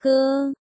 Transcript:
歌。